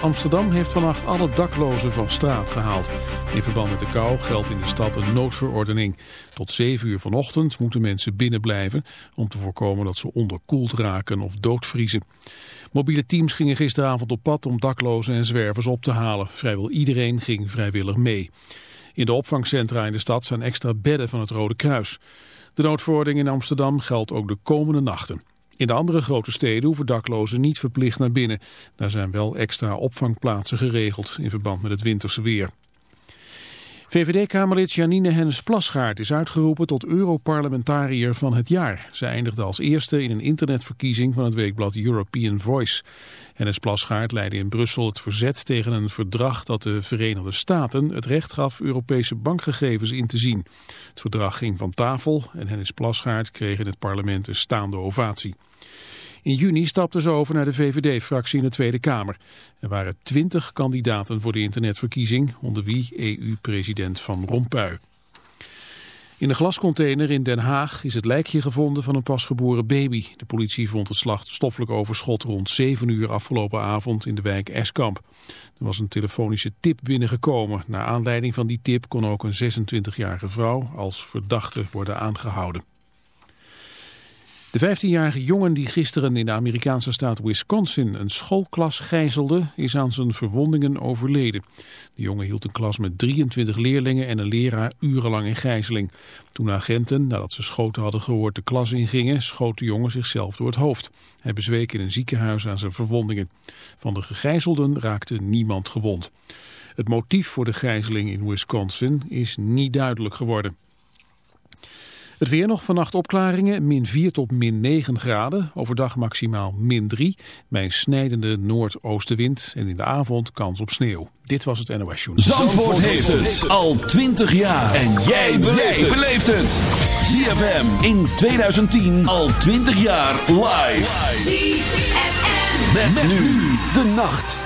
Amsterdam heeft vannacht alle daklozen van straat gehaald. In verband met de kou geldt in de stad een noodverordening. Tot 7 uur vanochtend moeten mensen binnen blijven... om te voorkomen dat ze onderkoeld raken of doodvriezen. Mobiele teams gingen gisteravond op pad om daklozen en zwervers op te halen. Vrijwel iedereen ging vrijwillig mee. In de opvangcentra in de stad zijn extra bedden van het Rode Kruis. De noodverordening in Amsterdam geldt ook de komende nachten. In de andere grote steden hoeven daklozen niet verplicht naar binnen. Daar zijn wel extra opvangplaatsen geregeld in verband met het winterse weer. VVD-kamerlid Janine Hennis-Plasgaard is uitgeroepen tot Europarlementariër van het jaar. Ze eindigde als eerste in een internetverkiezing van het weekblad European Voice. Hennis-Plasgaard leidde in Brussel het verzet tegen een verdrag dat de Verenigde Staten het recht gaf Europese bankgegevens in te zien. Het verdrag ging van tafel en Hennis-Plasgaard kreeg in het parlement een staande ovatie. In juni stapte ze over naar de VVD-fractie in de Tweede Kamer. Er waren twintig kandidaten voor de internetverkiezing, onder wie EU-president Van Rompuy. In de glascontainer in Den Haag is het lijkje gevonden van een pasgeboren baby. De politie vond het slachtstoffelijk overschot rond 7 uur afgelopen avond in de wijk Eskamp. Er was een telefonische tip binnengekomen. Naar aanleiding van die tip kon ook een 26-jarige vrouw als verdachte worden aangehouden. De 15-jarige jongen die gisteren in de Amerikaanse staat Wisconsin een schoolklas gijzelde, is aan zijn verwondingen overleden. De jongen hield een klas met 23 leerlingen en een leraar urenlang in gijzeling. Toen agenten, nadat ze schoten hadden gehoord, de klas ingingen, schoot de jongen zichzelf door het hoofd. Hij bezweek in een ziekenhuis aan zijn verwondingen. Van de gegijzelden raakte niemand gewond. Het motief voor de gijzeling in Wisconsin is niet duidelijk geworden. Het weer nog vannacht opklaringen, min 4 tot min 9 graden. Overdag maximaal min 3, bij een snijdende noordoostenwind. En in de avond kans op sneeuw. Dit was het NOS Journal. Zandvoort, heeft het al 20 jaar. En jij beleeft het. ZFM in 2010 al 20 jaar live. ZFM. met nu de nacht.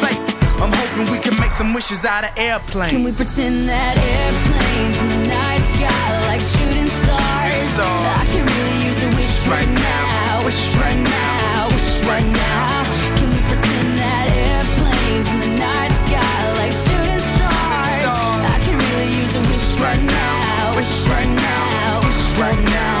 I'm hoping we can make some wishes out of airplanes. Can we pretend that airplanes in the night sky like shooting stars? stars. I can really use a wish right now, wish right now, wish right now. Can we pretend that airplanes in the night sky like shooting stars? I can really use a wish right now, wish right now, wish right now.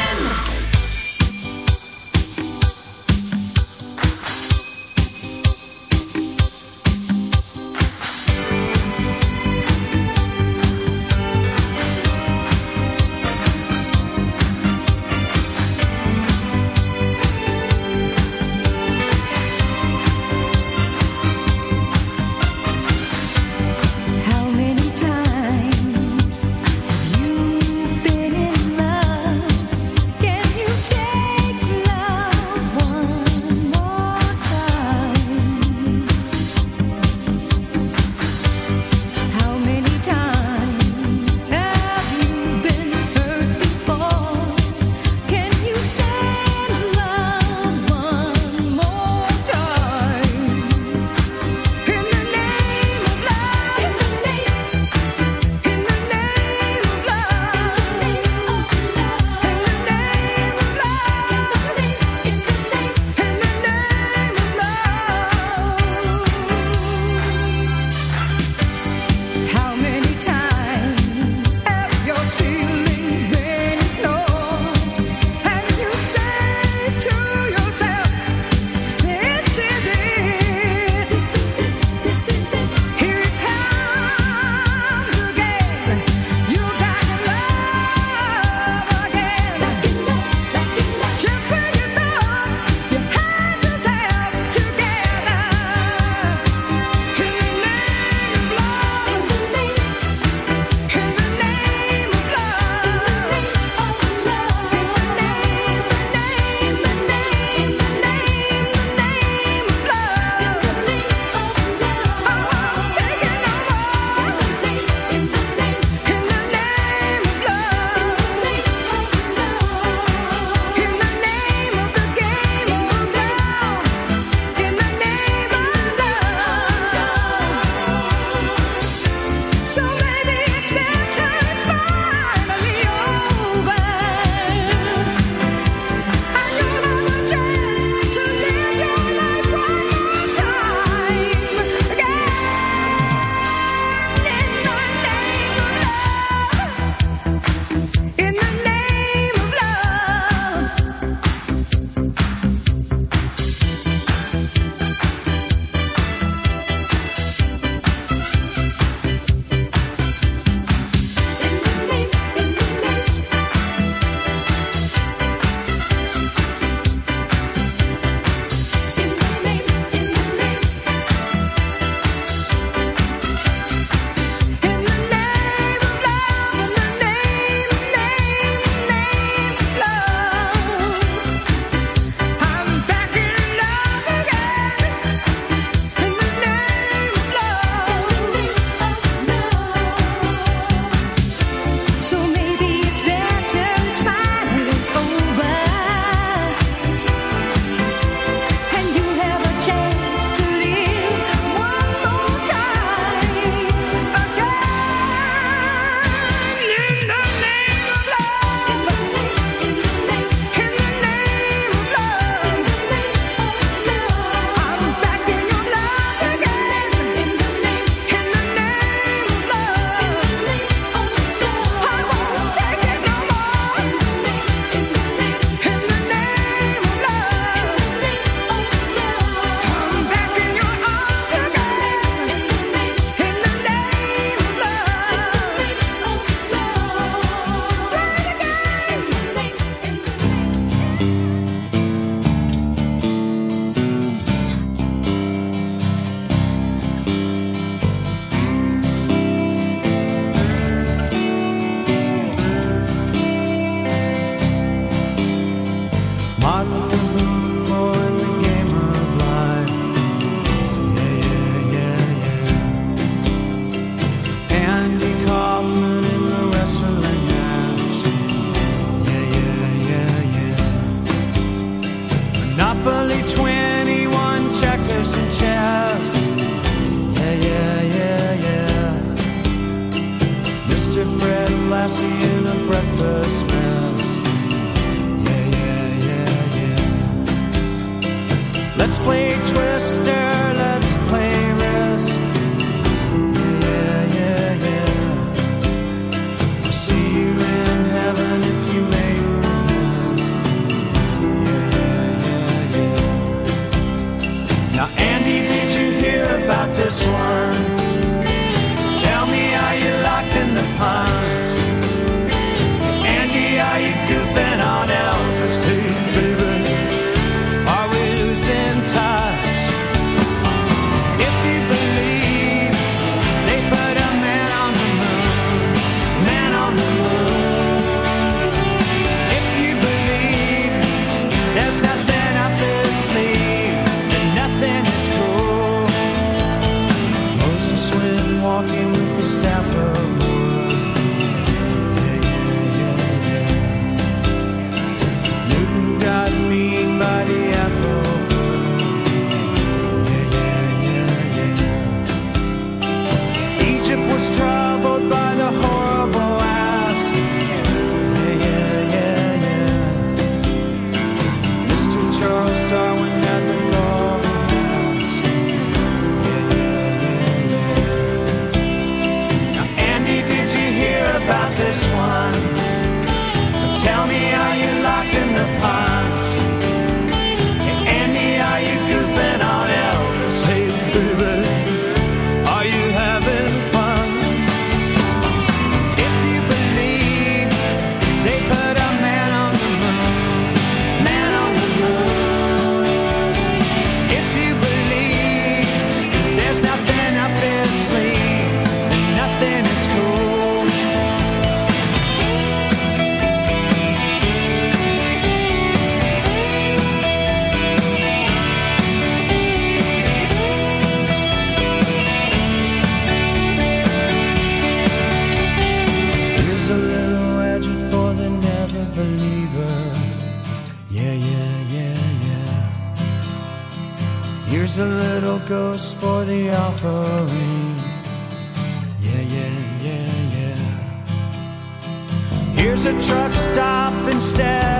Stop instead. of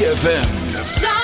ZFM.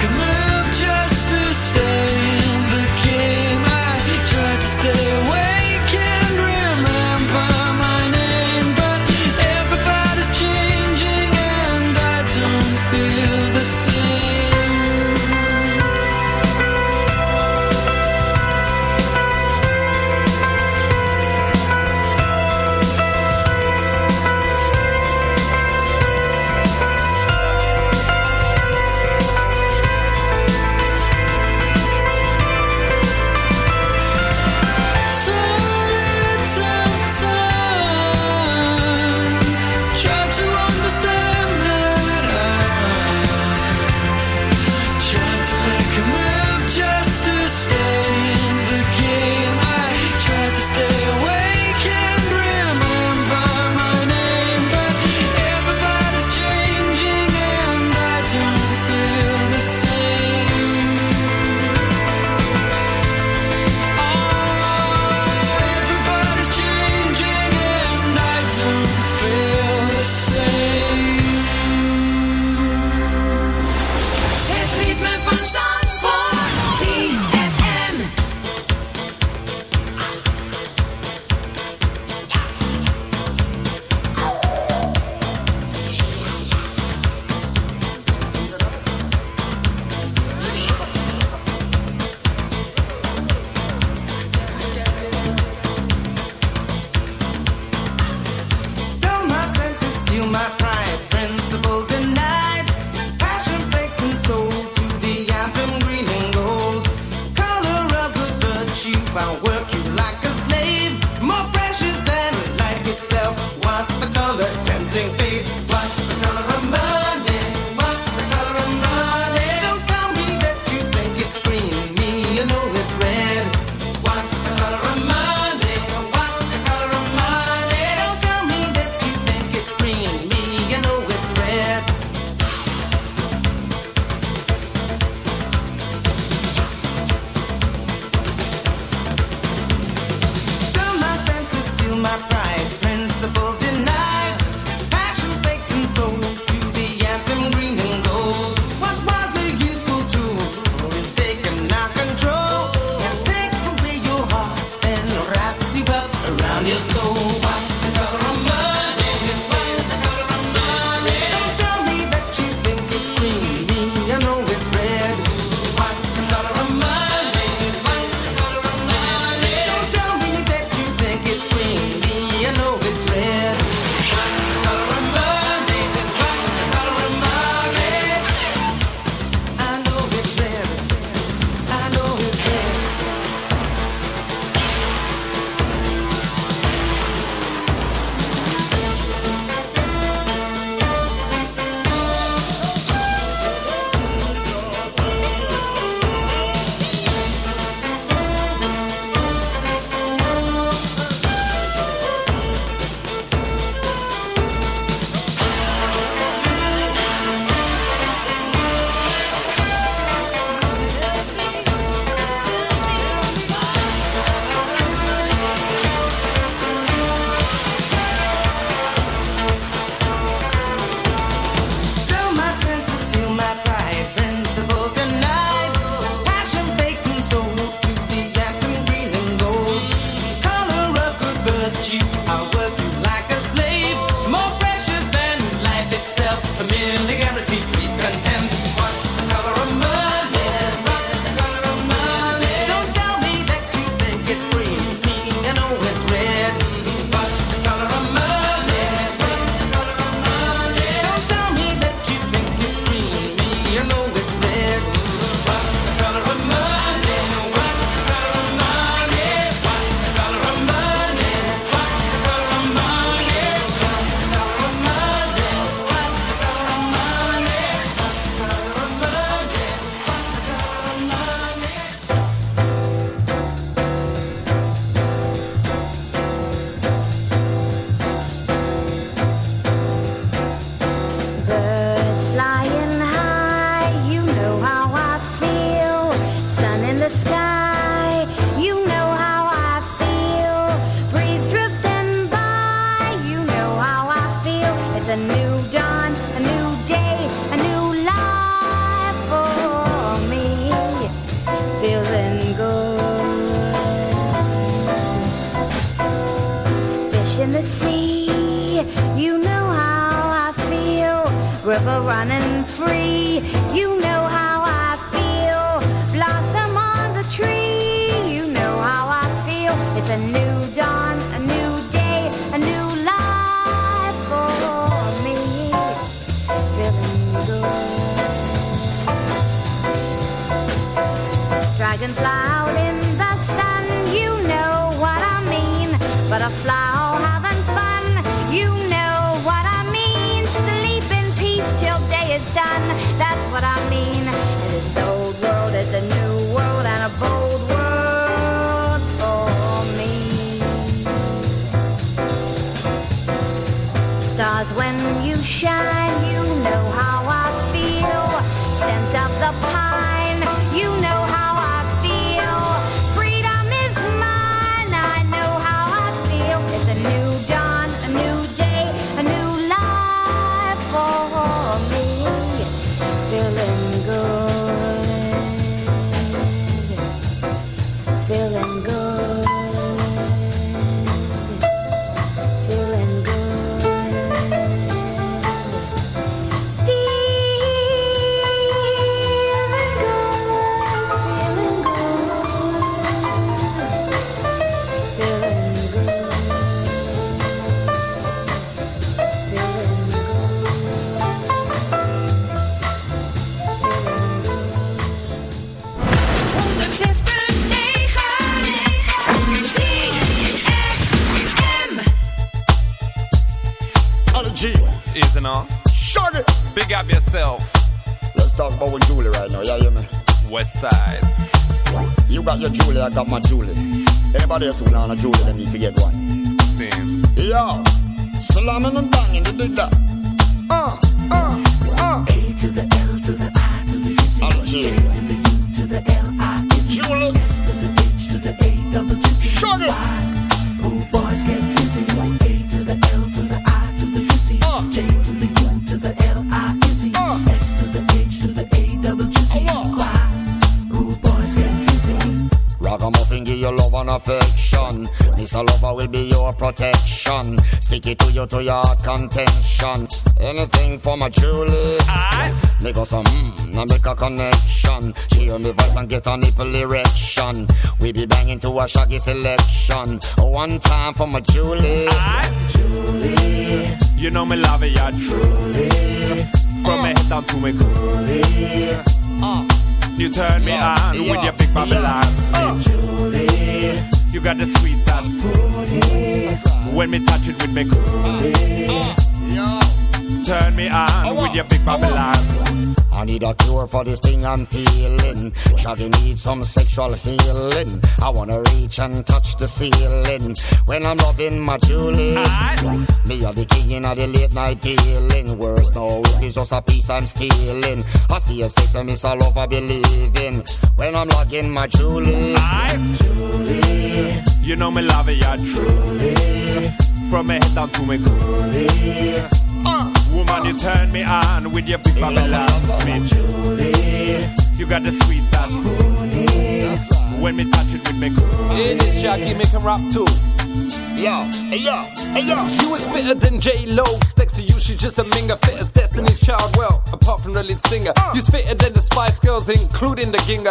Come on. I got my Julie. Anybody else who want a Julie, then need to get one. Same. Yo, slamming and banging, you dig that? Uh, uh, uh. A to the L to the I to the Z. I'm J to the U Ragamuffin give you love and affection. Mr. Lover will be your protection. Stick it to you to your contention. Anything for my Julie. Make us some mmm, now make a connection. She hear me voice and get a nipple erection. We be banging to a shaggy selection. Oh, one time for my Julie. Julie. You know me love it, yeah, truly. From me head down to me coolie. You turn me on with your big Babylon You got the sweet that When me touch it with me coolie. Turn me on with your big Babylon I need a cure for this thing I'm feeling. Shaggy need some sexual healing. I wanna reach and touch the ceiling when I'm loving my Julie. Me are the king of the late night dealing. Worse no, it's just a piece I'm stealing. I see if sex and miss all over believing when I'm loving my Julie. You know me love it, yeah, truly. From me head down to me coolie. Woman, you turn me on with your big Babylon bitch. You got the sweet that's cool. When me touch it with me cool. It is Shaggy, make him rap too. Yo, hey yo, hey yo. You is fitter than J Lo. Next to you, she's just a minger. Fit as Destiny's Child. Well, apart from the lead singer, uh. you's fitter than the Spice Girls, including the Ginger.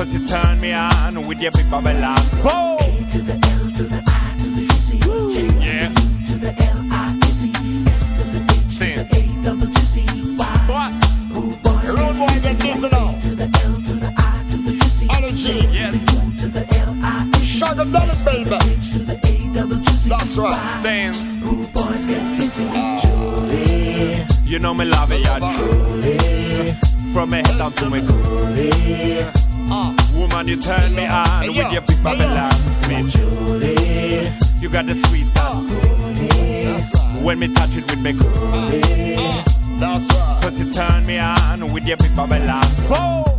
Cause you turn me on with your big Babylon. Whoa! A to the L to the I to the Izzy. J to Yeah. the to the L I Izzy. S to the H to the A double Jizzy. Y. What? Rude boys Rude boy get get busy. busy. A to the L to the I to the Jizzy. Energy. J to Yes. the to the L I Izzy. Shut them down, S to the baby. H to the A double Jizzy. That's right. Stand. Rude boys get busy. You know me love it, yeah, truly. From me head down to me coolie. Uh. Woman, you turn me on with your big Babylon bitch. You got the sweet that When me touch it with me coolie. Uh. That's right. Cause you turn me on with your big Babylon. Whoa!